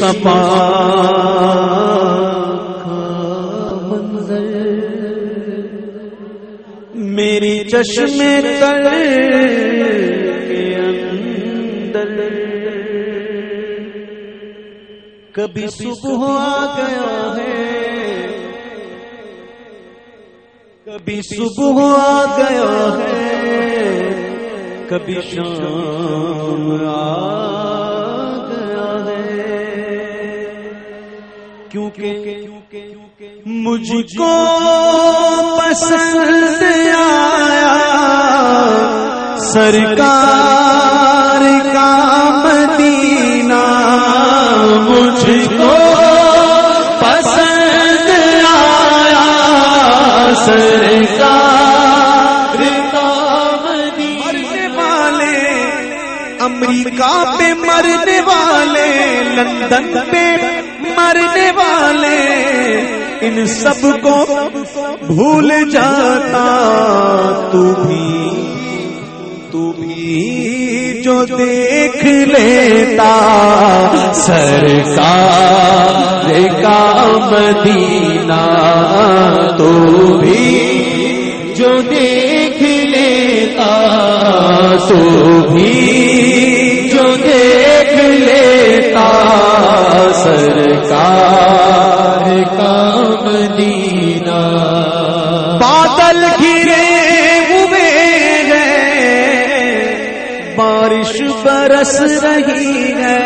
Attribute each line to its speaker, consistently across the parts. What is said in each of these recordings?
Speaker 1: مصطفیٰ منظر میری چشم تر کے اندر کبھی صبح آ گیا ہے کبھی صبح آ گیا ہے کبھی شام آ کیونکہ مجھ کو پسند آیا سرکار کا مدینہ مجھ کو پسند آیا سرکار کا مدینہ والے، امریکہ پہ مرنے والے، لندن پہ مرنے والے ان سب کو بھول جاتا۔ تو بھی تو بھی جو دیکھ لیتا، سرکار کا مدینہ۔ تو بھی جو دیکھ لیتا، تو بھی برس رہی ہے۔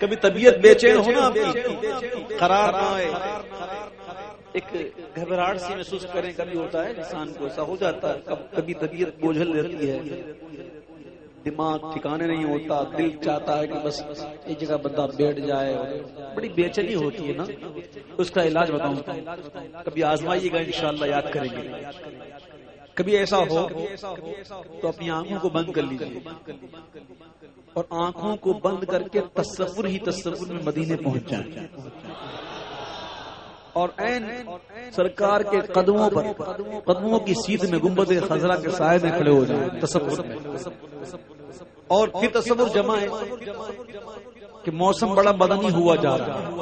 Speaker 1: کبھی طبیعت بے چین ہونا قرار نہ آئے۔ ایک گھبراہٹ سی محسوس کریں، کبھی ہوتا ہے انسان کو ایسا ہو جاتا ہے کبھی طبیعت بوجھل رہتی ہے۔ دماغ ٹھکانے نہیں ہوتا، دل چاہتا ہے کہ بس ایک جگہ بندہ بیٹھ جائے بڑی بے چینی ہوتی ہے نا۔ اس کا علاج بتاؤں۔ کبھی آزمائیے گا انشاءاللہ، یاد کریں گے۔ کبھی ایسا ہو تو اپنی آنکھوں کو بند کر لیجیے اور آنکھوں کو بند کر کے تصور ہی تصور میں مدینے پہنچ جائیں۔ اور این سرکار کے قدموں پر، قدموں کی سیدھ میں گنبد خزرہ کے سائے میں کھڑے ہو جائیں۔ تصور اور پھر تصور جمع ہے۔ کہ موسم بڑا بدنی ہوا جا رہا ہے۔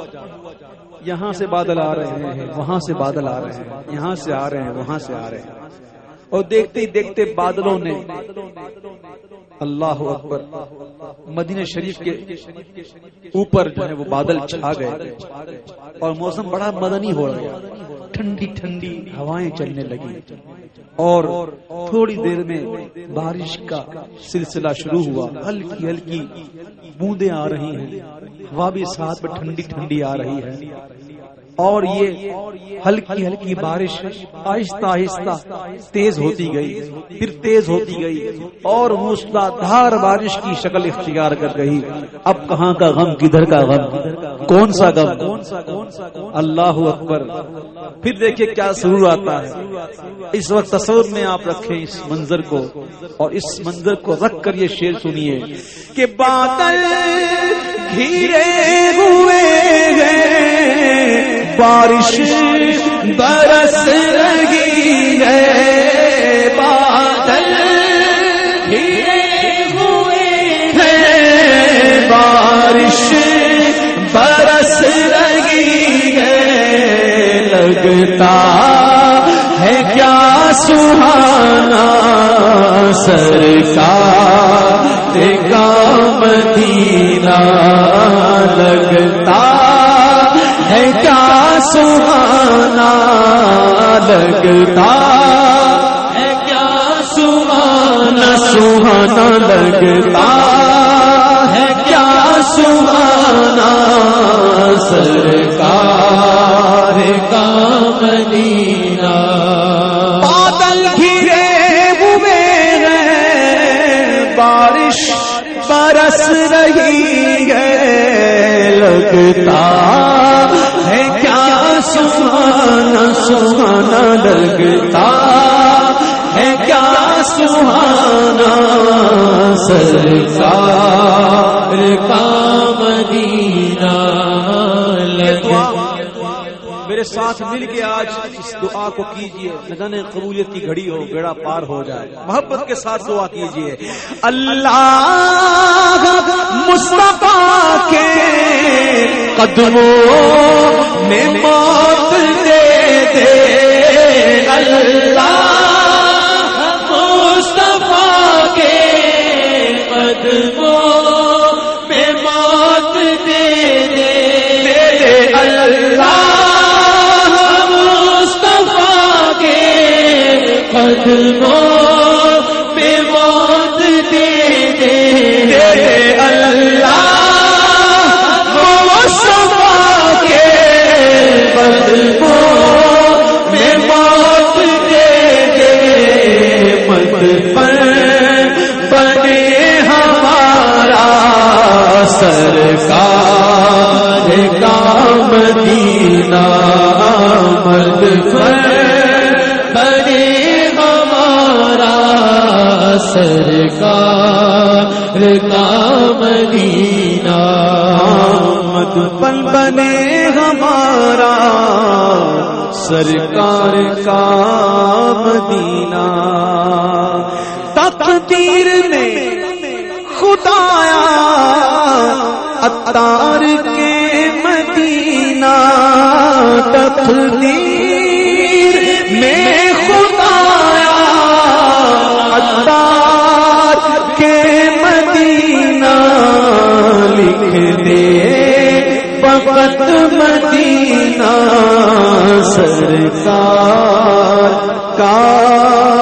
Speaker 1: یہاں سے بادل آ رہے ہیں، وہاں سے بادل آ رہے ہیں، یہاں سے آ رہے ہیں، وہاں سے آ رہے ہیں۔ اور دیکھتے ہی دیکھتے بادلوں نے اللہ اکبر، مدینہ شریف کے اوپر جو ہے وہ بادل چھا گئے اور موسم بڑا مدنی ہو رہا ہے۔ ٹھنڈی ٹھنڈی ہوائیں چلنے لگی اور تھوڑی دیر میں بارش کا سلسلہ شروع ہوا۔ ہلکی ہلکی بوندیں آ رہی ہیں۔ ہوا بھی ساتھ میں ٹھنڈی ٹھنڈی آ رہی ہے۔ اور یہ ہلکی ہلکی بارش آہستہ آہستہ تیز ہوتی گئی، پھر تیز ہوتی گئی اور دھار بارش کی شکل اختیار کر گئی۔ اب کہاں کا غم، کدھر کا غم؟ کون سا غم؟ اللہ اکبر۔ پھر دیکھیں کیا سرور آتا ہے۔ اس وقت تصور میں آپ رکھیں اس منظر کو اور اس منظر کو رکھ کر یہ شیر سنیے کہ بادل گھیرے ہوئے گئے بارش برس رہی ہے، بادل ہوئے ہیں۔ بارش برس رہی ہے، لگتا ہے کیا سہانا سرکار کا مدینہ لگتا سہانا لگتا ہے۔ کیا سہانا سہانا لگتا ہے؟ کیا سہانا سرکار کا مدینہ؟ بادل گھرے ہوئے ہیں بارش برس رہی ہے، لگتا ہے۔ کیا سہانا سہانا لگتا ہے کیا سہانا سرکار کا؟ میرے ساتھ مل کے آج اس دعا کو کیجیے۔ نہ قبولیت کی گھڑی ہو، بیڑا پار ہو جائے۔ محبت کے ساتھ دعا کیجیے۔ اللہ مصطفیٰ کے قدموں میں موت دے۔ سرکار کا مدینہ۔ مد پل بنے ہمارا سرکار کا مدینہ۔ تقدیر نے خدایا اتار کے مدینہ۔ تقدیر سار کا